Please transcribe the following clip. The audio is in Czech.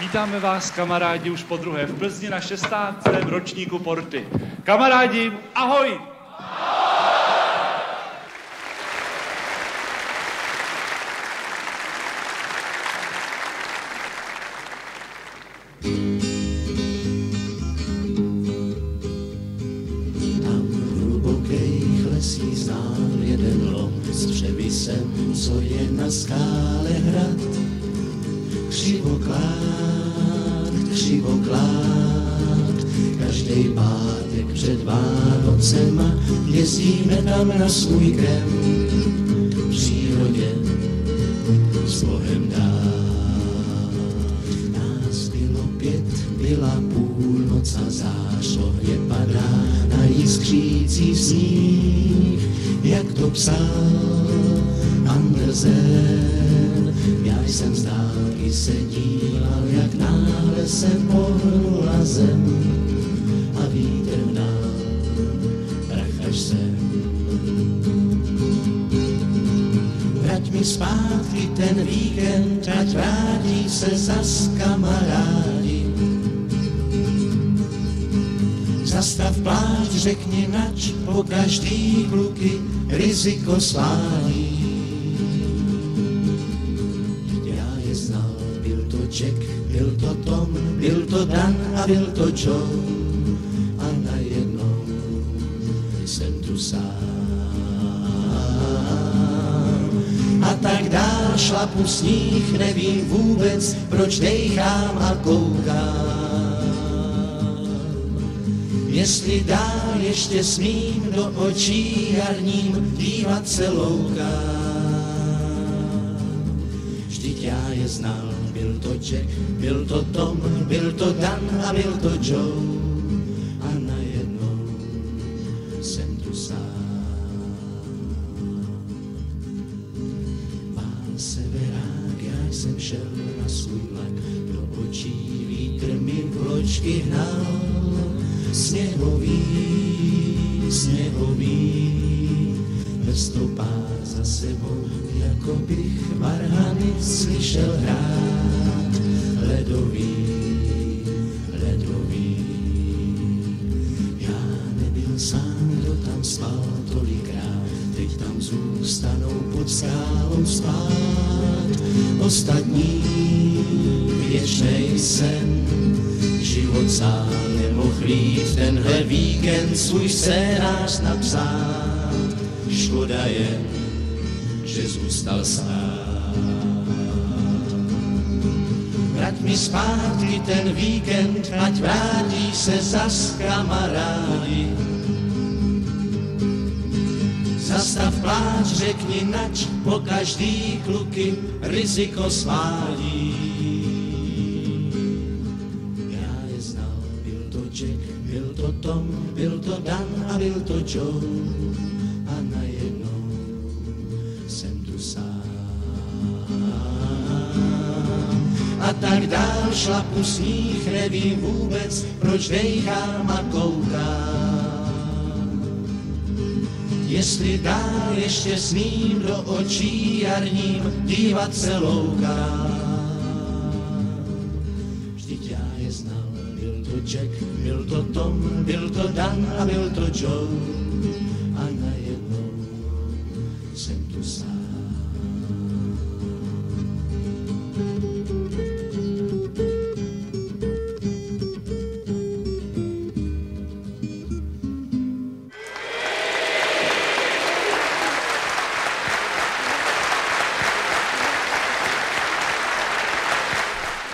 Vítáme vás, kamarádi, už po druhé v Plzni na 16. ročníku Porty. Kamarádi, ahoj! Jeden lom s co je na skále hrad. Křivoklát, křivoklát, každý pátek před Vánocema jezdíme tam na svůj krem. V přírodě s Bohem dál. Nás bylo pět, byla půlnoc a zářově padá na jiskřící sníh, jak to psal Andersen. Já jsem z se díval, jak náhle se pohnula zem a vítr hnal prach až sem. Vrať mi zpátky ten víkend, ať vrátí se zas kamarádi. Zastav pláč, řekni nač, po každý kluky riziko sválí. Jack, byl to Tom, byl to Dan a byl to Joe. A najednou jsem tu sám. A tak dál šlapu sníh, nevím vůbec, proč dejchám a koukám. Jestli dál ještě smím do očí jarním dívat se loukám. Já je znal, byl to Jack, byl to Tom, byl to Dan a byl to Joe. A najednou jsem tu sám. Pán severák, já jsem šel na svůj vlak, do očí vítr mi vločky hnal. Sněhový, sněhový, bez stopář za sebou, jako bych varhany slyšel hrát. Ledový, ledový, já nebyl sám, kdo tam spal tolikrát, teď tam zůstanou pod skálou spát. Ostatní věčnej sen, život sám nemohl jít tenhle víkend svůj scénář napsat. Škoda je, že zůstal sám. Vrať mi zpátky ten víkend, ať vrátí se zas kamarádi. Zastav pláč, řekni nač, po každý kluky riziko svádí. Já je znal, byl to Jack, byl to Tom, byl to Dan a byl to Joe. A tak dál šlapu sníh, nevím vůbec, proč dejchám a koukám. Jestli dál ještě smím do očí jarním dívat se loukám. Vždyť já je znal, byl to Jack, byl to Tom, byl to Dan a byl to Joe. A najednou jsem tu sám.